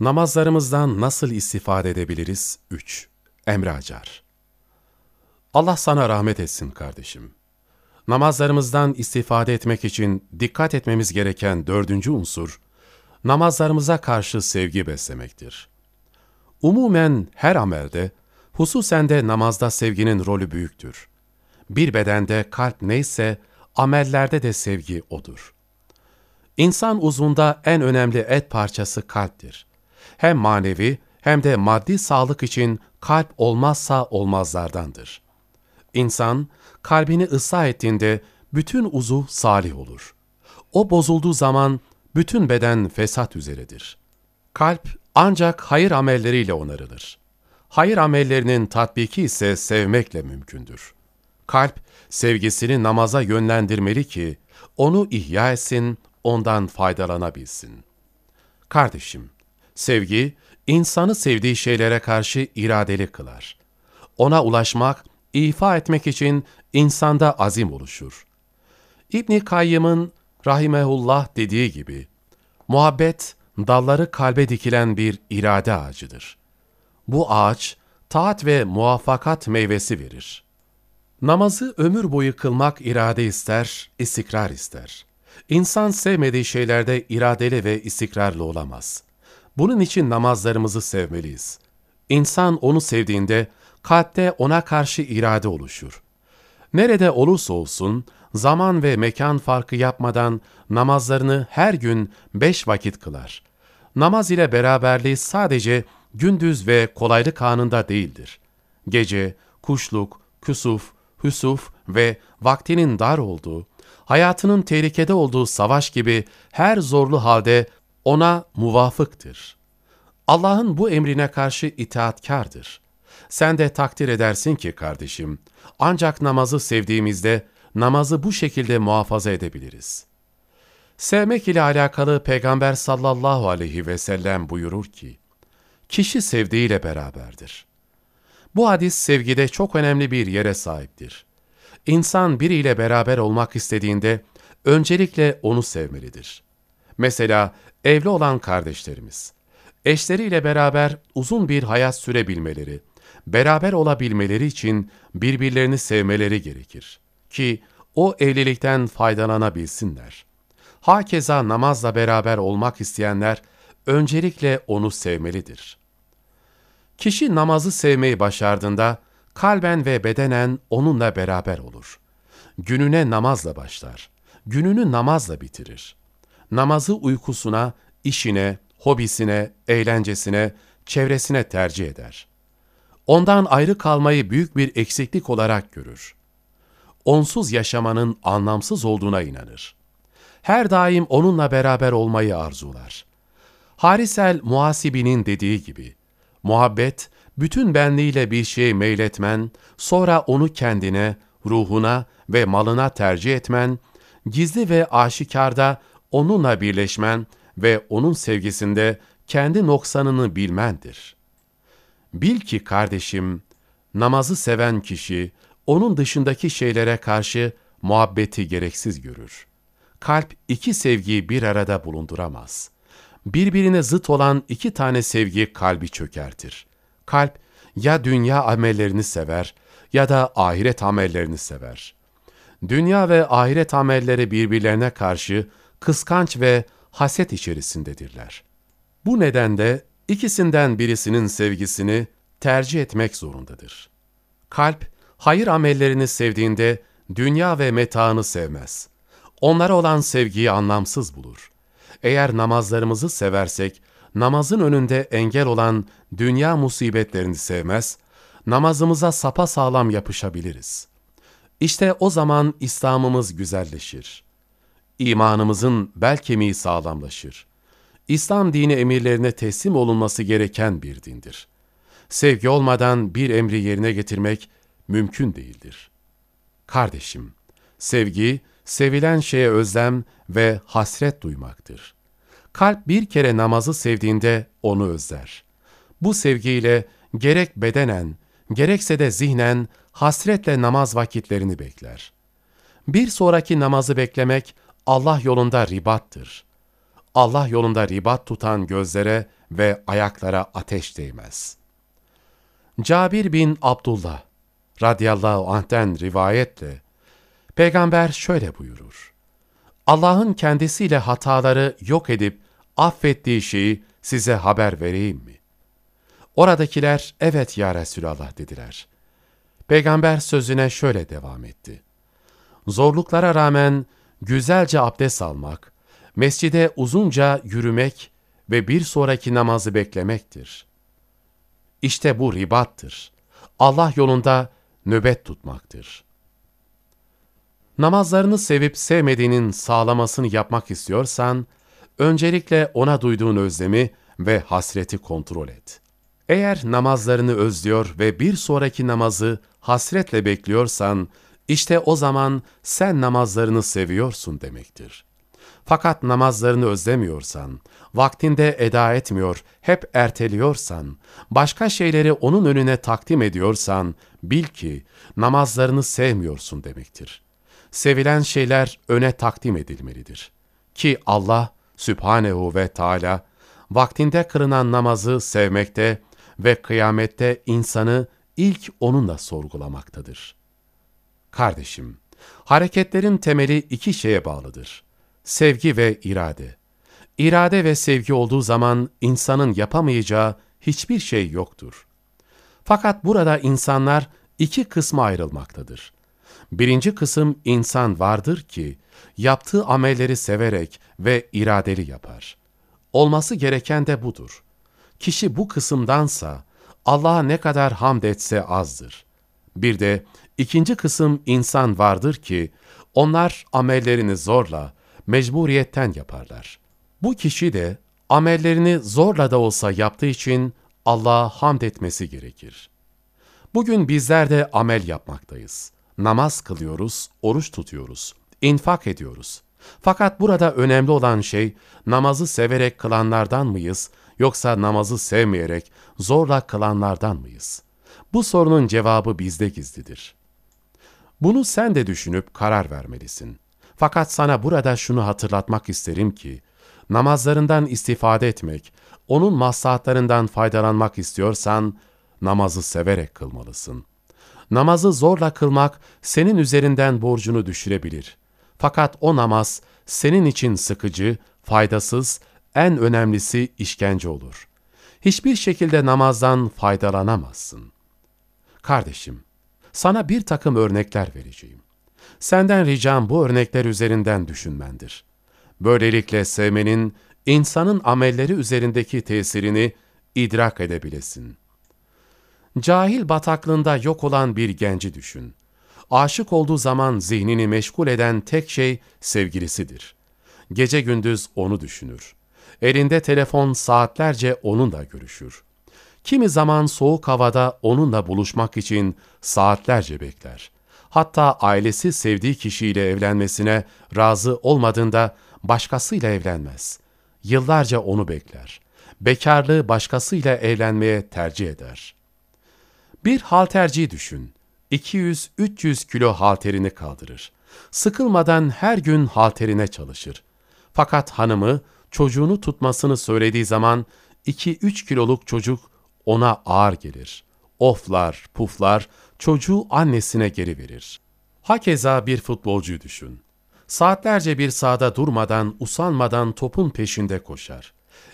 Namazlarımızdan nasıl istifade edebiliriz? 3. Emre Acar Allah sana rahmet etsin kardeşim. Namazlarımızdan istifade etmek için dikkat etmemiz gereken dördüncü unsur, namazlarımıza karşı sevgi beslemektir. Umumen her amelde, hususen de namazda sevginin rolü büyüktür. Bir bedende kalp neyse, amellerde de sevgi odur. İnsan uzvunda en önemli et parçası kalptir. Hem manevi hem de maddi sağlık için kalp olmazsa olmazlardandır. İnsan, kalbini ıslah ettiğinde bütün uzu salih olur. O bozulduğu zaman bütün beden fesat üzeredir. Kalp ancak hayır amelleriyle onarılır. Hayır amellerinin tatbiki ise sevmekle mümkündür. Kalp, sevgisini namaza yönlendirmeli ki, onu ihya etsin, ondan faydalanabilsin. Kardeşim, sevgi, insanı sevdiği şeylere karşı iradeli kılar. Ona ulaşmak, ifa etmek için insanda azim oluşur. İbni Kayyım'ın rahimehullah dediği gibi, muhabbet, dalları kalbe dikilen bir irade ağacıdır. Bu ağaç, taat ve muvaffakat meyvesi verir. Namazı ömür boyu kılmak irade ister, istikrar ister. İnsan sevmediği şeylerde iradeli ve istikrarlı olamaz. Bunun için namazlarımızı sevmeliyiz. İnsan onu sevdiğinde kalpte ona karşı irade oluşur. Nerede olursa olsun zaman ve mekan farkı yapmadan namazlarını her gün beş vakit kılar. Namaz ile beraberliği sadece gündüz ve kolaylık anında değildir. Gece, kuşluk, küsuf, hüsuf ve vaktinin dar olduğu, hayatının tehlikede olduğu savaş gibi her zorlu halde ona muvafıktır. Allah'ın bu emrine karşı itaatkardır. Sen de takdir edersin ki kardeşim, ancak namazı sevdiğimizde namazı bu şekilde muhafaza edebiliriz. Sevmek ile alakalı Peygamber sallallahu aleyhi ve sellem buyurur ki, kişi sevdiğiyle beraberdir. Bu hadis sevgide çok önemli bir yere sahiptir. İnsan biriyle beraber olmak istediğinde öncelikle onu sevmelidir. Mesela evli olan kardeşlerimiz, eşleriyle beraber uzun bir hayat sürebilmeleri, beraber olabilmeleri için birbirlerini sevmeleri gerekir. Ki o evlilikten faydalanabilsinler. Hakeza namazla beraber olmak isteyenler öncelikle onu sevmelidir. Kişi namazı sevmeyi başardığında kalben ve bedenen onunla beraber olur. Gününe namazla başlar. Gününü namazla bitirir. Namazı uykusuna, işine, hobisine, eğlencesine, çevresine tercih eder. Ondan ayrı kalmayı büyük bir eksiklik olarak görür. Onsuz yaşamanın anlamsız olduğuna inanır. Her daim onunla beraber olmayı arzular. Harisel Muhasibi'nin dediği gibi, muhabbet, bütün benliğiyle bir şey meyletmen, sonra onu kendine, ruhuna ve malına tercih etmen, gizli ve aşikarda onunla birleşmen ve onun sevgisinde kendi noksanını bilmendir. Bil ki kardeşim, namazı seven kişi, onun dışındaki şeylere karşı muhabbeti gereksiz görür. Kalp iki sevgiyi bir arada bulunduramaz. Birbirine zıt olan iki tane sevgi kalbi çökertir. Kalp ya dünya amellerini sever ya da ahiret amellerini sever. Dünya ve ahiret amelleri birbirlerine karşı kıskanç ve haset içerisindedirler. Bu nedenle ikisinden birisinin sevgisini tercih etmek zorundadır. Kalp, hayır amellerini sevdiğinde dünya ve metaını sevmez. Onlara olan sevgiyi anlamsız bulur. Eğer namazlarımızı seversek, namazın önünde engel olan dünya musibetlerini sevmez, namazımıza sapa sağlam yapışabiliriz. İşte o zaman İslam'ımız güzelleşir. İmanımızın bel kemiği sağlamlaşır. İslam dini emirlerine teslim olunması gereken bir dindir. Sevgi olmadan bir emri yerine getirmek mümkün değildir. Kardeşim, sevgi, sevilen şeye özlem ve hasret duymaktır. Kalp bir kere namazı sevdiğinde onu özler. Bu sevgiyle gerek bedenen, gerekse de zihnen hasretle namaz vakitlerini bekler. Bir sonraki namazı beklemek Allah yolunda ribattır. Allah yolunda ribat tutan gözlere ve ayaklara ateş değmez. Cabir bin Abdullah radıyallahu anh'ten rivayetle, Peygamber şöyle buyurur. Allah'ın kendisiyle hataları yok edip affettiği şeyi size haber vereyim mi? Oradakiler evet ya Resulallah dediler. Peygamber sözüne şöyle devam etti. Zorluklara rağmen güzelce abdest almak, mescide uzunca yürümek ve bir sonraki namazı beklemektir. İşte bu ribattır. Allah yolunda nöbet tutmaktır. Namazlarını sevip sevmediğinin sağlamasını yapmak istiyorsan, öncelikle ona duyduğun özlemi ve hasreti kontrol et. Eğer namazlarını özlüyor ve bir sonraki namazı hasretle bekliyorsan, işte o zaman sen namazlarını seviyorsun demektir. Fakat namazlarını özlemiyorsan, vaktinde eda etmiyor, hep erteliyorsan, başka şeyleri onun önüne takdim ediyorsan, bil ki namazlarını sevmiyorsun demektir. Sevilen şeyler öne takdim edilmelidir. Ki Allah, Sübhanehu ve Teala, vaktinde kırınan namazı sevmekte ve kıyamette insanı ilk onunla sorgulamaktadır. Kardeşim, hareketlerin temeli iki şeye bağlıdır. Sevgi ve irade. İrade ve sevgi olduğu zaman insanın yapamayacağı hiçbir şey yoktur. Fakat burada insanlar iki kısma ayrılmaktadır. Birinci kısım insan vardır ki, yaptığı amelleri severek ve iradeli yapar. Olması gereken de budur. Kişi bu kısımdansa, Allah'a ne kadar hamd etse azdır. Bir de ikinci kısım insan vardır ki, onlar amellerini zorla, mecburiyetten yaparlar. Bu kişi de amellerini zorla da olsa yaptığı için Allah'a hamd etmesi gerekir. Bugün bizler de amel yapmaktayız. Namaz kılıyoruz, oruç tutuyoruz, infak ediyoruz. Fakat burada önemli olan şey namazı severek kılanlardan mıyız yoksa namazı sevmeyerek zorla kılanlardan mıyız? Bu sorunun cevabı bizde gizlidir. Bunu sen de düşünüp karar vermelisin. Fakat sana burada şunu hatırlatmak isterim ki, namazlarından istifade etmek, onun maslahatlarından faydalanmak istiyorsan, namazı severek kılmalısın. Namazı zorla kılmak senin üzerinden borcunu düşürebilir. Fakat o namaz senin için sıkıcı, faydasız, en önemlisi işkence olur. Hiçbir şekilde namazdan faydalanamazsın. Kardeşim, sana bir takım örnekler vereceğim. Senden ricam bu örnekler üzerinden düşünmendir. Böylelikle sevmenin insanın amelleri üzerindeki tesirini idrak edebilesin. Cahil bataklığında yok olan bir genci düşün. Aşık olduğu zaman zihnini meşgul eden tek şey sevgilisidir. Gece gündüz onu düşünür. Elinde telefon saatlerce onunla görüşür. Kimi zaman soğuk havada onunla buluşmak için saatlerce bekler. Hatta ailesi sevdiği kişiyle evlenmesine razı olmadığında başkasıyla evlenmez. Yıllarca onu bekler. Bekarlığı başkasıyla evlenmeye tercih eder. Bir halterci düşün. 200-300 kilo halterini kaldırır. Sıkılmadan her gün halterine çalışır. Fakat hanımı çocuğunu tutmasını söylediği zaman 2-3 kiloluk çocuk ona ağır gelir. Oflar, puflar, çocuğu annesine geri verir. Hakeza bir futbolcuyu düşün. Saatlerce bir sahada durmadan, usanmadan topun peşinde koşar.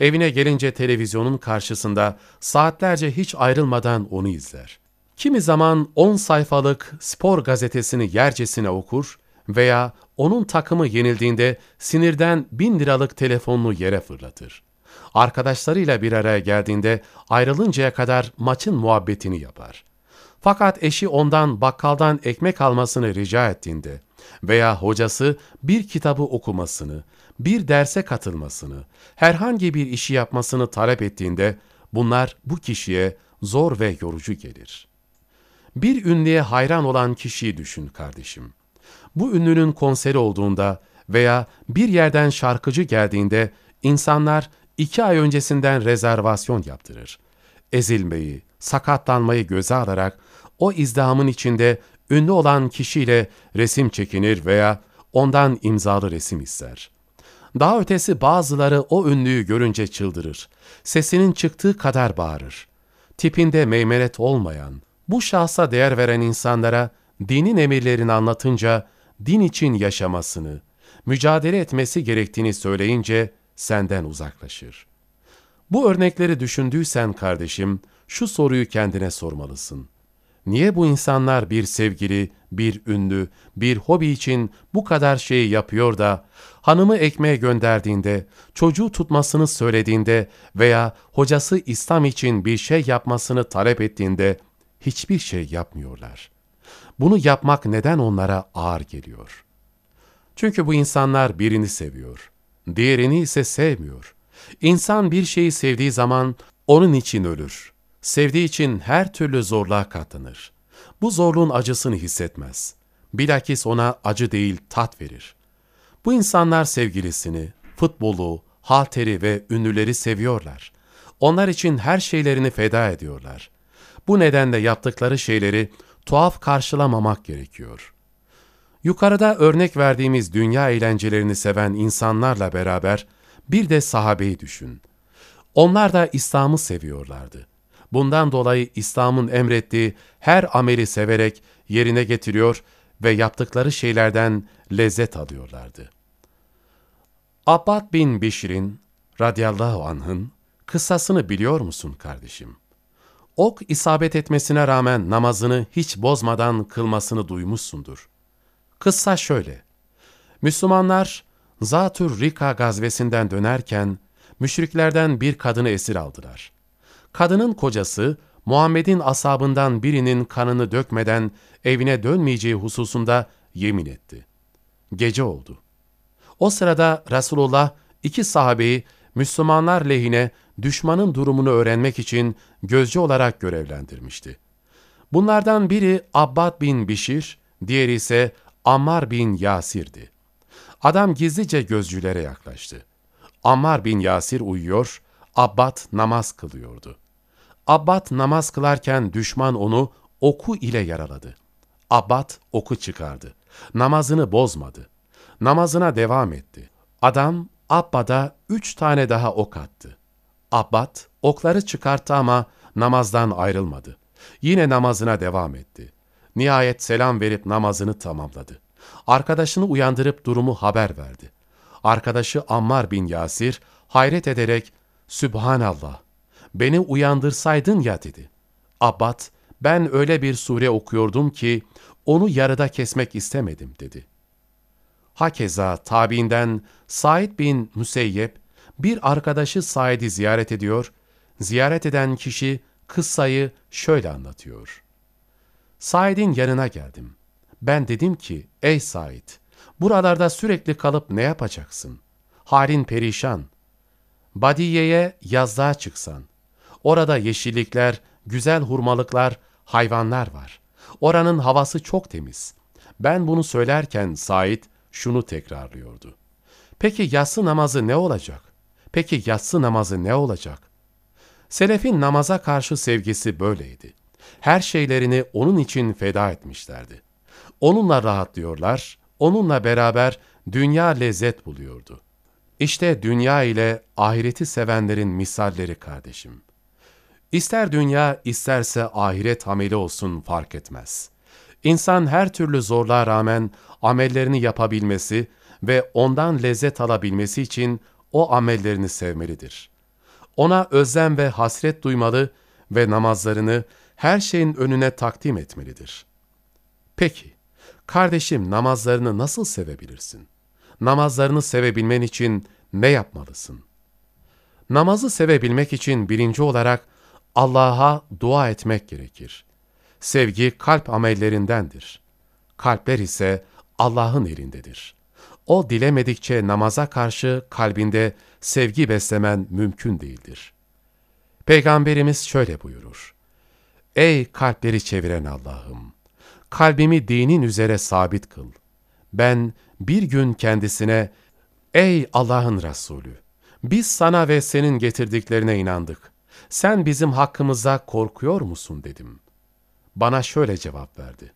Evine gelince televizyonun karşısında saatlerce hiç ayrılmadan onu izler. Kimi zaman 10 sayfalık spor gazetesini yercesine okur veya onun takımı yenildiğinde sinirden bin liralık telefonunu yere fırlatır. Arkadaşlarıyla bir araya geldiğinde ayrılıncaya kadar maçın muhabbetini yapar. Fakat eşi ondan bakkaldan ekmek almasını rica ettiğinde veya hocası bir kitabı okumasını, bir derse katılmasını, herhangi bir işi yapmasını talep ettiğinde bunlar bu kişiye zor ve yorucu gelir. Bir ünlüye hayran olan kişiyi düşün kardeşim. Bu ünlünün konseri olduğunda veya bir yerden şarkıcı geldiğinde insanlar iki ay öncesinden rezervasyon yaptırır. Ezilmeyi, sakatlanmayı göze alarak o izdihamın içinde ünlü olan kişiyle resim çekinir veya ondan imzalı resim ister. Daha ötesi bazıları o ünlüyü görünce çıldırır. Sesinin çıktığı kadar bağırır. Tipinde meymenet olmayan, bu şahsa değer veren insanlara dinin emirlerini anlatınca din için yaşamasını, mücadele etmesi gerektiğini söyleyince senden uzaklaşır. Bu örnekleri düşündüysen kardeşim, şu soruyu kendine sormalısın. Niye bu insanlar bir sevgili, bir ünlü, bir hobi için bu kadar şeyi yapıyor da, hanımı ekmeğe gönderdiğinde, çocuğu tutmasını söylediğinde veya hocası İslam için bir şey yapmasını talep ettiğinde hiçbir şey yapmıyorlar. Bunu yapmak neden onlara ağır geliyor? Çünkü bu insanlar birini seviyor, diğerini ise sevmiyor. İnsan bir şeyi sevdiği zaman onun için ölür. Sevdiği için her türlü zorluğa katlanır. Bu zorluğun acısını hissetmez. Bilakis ona acı değil tat verir. Bu insanlar sevgilisini, futbolu, halteri ve ünlüleri seviyorlar. Onlar için her şeylerini feda ediyorlar. Bu nedenle yaptıkları şeyleri tuhaf karşılamamak gerekiyor. Yukarıda örnek verdiğimiz dünya eğlencelerini seven insanlarla beraber bir de sahabeyi düşün. Onlar da İslam'ı seviyorlardı. Bundan dolayı İslam'ın emrettiği her ameli severek yerine getiriyor ve yaptıkları şeylerden lezzet alıyorlardı. Abbad bin Bişir'in radıyallahu anh'ın kıssasını biliyor musun kardeşim? Ok isabet etmesine rağmen namazını hiç bozmadan kılmasını duymuşsundur. Kıssa şöyle. Müslümanlar Zatür Rika gazvesinden dönerken müşriklerden bir kadını esir aldılar. Kadının kocası Muhammed'in asabından birinin kanını dökmeden evine dönmeyeceği hususunda yemin etti. Gece oldu. O sırada Resulullah iki sahabeyi Müslümanlar lehine düşmanın durumunu öğrenmek için gözcü olarak görevlendirmişti. Bunlardan biri Abbad bin Bişir, diğeri ise Ammar bin Yasir'di. Adam gizlice gözcülere yaklaştı. Ammar bin Yasir uyuyor, Abbad namaz kılıyordu. Abbad namaz kılarken düşman onu oku ile yaraladı. Abbad oku çıkardı. Namazını bozmadı. Namazına devam etti. Adam Abbad'a üç tane daha ok attı. Abbad okları çıkarttı ama namazdan ayrılmadı. Yine namazına devam etti. Nihayet selam verip namazını tamamladı. Arkadaşını uyandırıp durumu haber verdi. Arkadaşı Ammar bin Yasir hayret ederek Sübhanallah beni uyandırsaydın ya dedi. Abbad ben öyle bir sure okuyordum ki onu yarıda kesmek istemedim dedi. Hakeza tabiinden Said bin Müseyyep bir arkadaşı Said'i ziyaret ediyor, ziyaret eden kişi kıssayı şöyle anlatıyor. Said'in yanına geldim. Ben dedim ki, ey Said, buralarda sürekli kalıp ne yapacaksın? Halin perişan. Badiye'ye yazlığa çıksan. Orada yeşillikler, güzel hurmalıklar, hayvanlar var. Oranın havası çok temiz. Ben bunu söylerken Said şunu tekrarlıyordu. Peki yatsı namazı ne olacak? Peki yatsı namazı ne olacak? Selefin namaza karşı sevgisi böyleydi. Her şeylerini onun için feda etmişlerdi. Onunla rahatlıyorlar, onunla beraber dünya lezzet buluyordu. İşte dünya ile ahireti sevenlerin misalleri kardeşim. İster dünya isterse ahiret ameli olsun fark etmez. İnsan her türlü zorluğa rağmen amellerini yapabilmesi ve ondan lezzet alabilmesi için o amellerini sevmelidir. Ona özlem ve hasret duymalı ve namazlarını her şeyin önüne takdim etmelidir. Peki, kardeşim namazlarını nasıl sevebilirsin? Namazlarını sevebilmen için ne yapmalısın? Namazı sevebilmek için birinci olarak Allah'a dua etmek gerekir. Sevgi kalp amellerindendir. Kalpler ise Allah'ın elindedir. O dilemedikçe namaza karşı kalbinde sevgi beslemen mümkün değildir. Peygamberimiz şöyle buyurur. Ey kalpleri çeviren Allah'ım! Kalbimi dinin üzere sabit kıl. Ben bir gün kendisine, Ey Allah'ın Resulü! Biz sana ve senin getirdiklerine inandık. Sen bizim hakkımıza korkuyor musun dedim. Bana şöyle cevap verdi.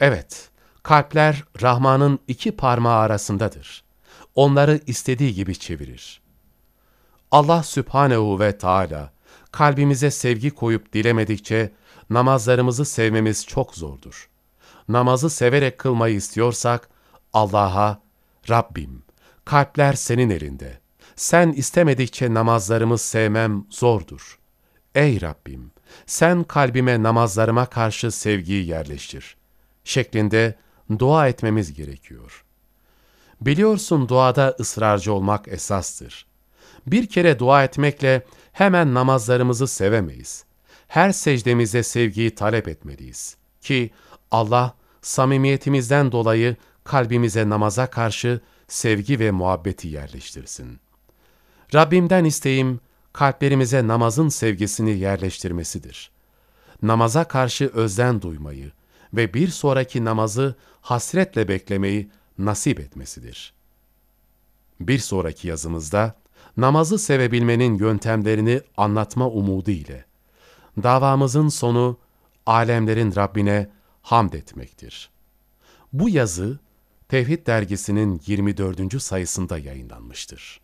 Evet, kalpler Rahman'ın iki parmağı arasındadır. onları istediği gibi çevirir. Allah Sübhanehu ve Teala kalbimize sevgi koyup dilemedikçe namazlarımızı sevmemiz çok zordur. Namazı severek kılmayı istiyorsak Allah'a Rabbim kalpler senin elinde. Sen istemedikçe namazlarımı sevmem zordur. Ey Rabbim sen kalbime namazlarıma karşı sevgiyi yerleştir. Şeklinde dua etmemiz gerekiyor. Biliyorsun duada ısrarcı olmak esastır. Bir kere dua etmekle hemen namazlarımızı sevemeyiz. Her secdemize sevgiyi talep etmeliyiz. Ki Allah samimiyetimizden dolayı kalbimize namaza karşı sevgi ve muhabbeti yerleştirsin. Rabbimden isteğim kalplerimize namazın sevgisini yerleştirmesidir. Namaza karşı özden duymayı ve bir sonraki namazı hasretle beklemeyi nasip etmesidir. Bir sonraki yazımızda namazı sevebilmenin yöntemlerini anlatma umudu ile davamızın sonu alemlerin Rabbine hamd etmektir. Bu yazı Tevhid dergisinin 24. sayısında yayınlanmıştır.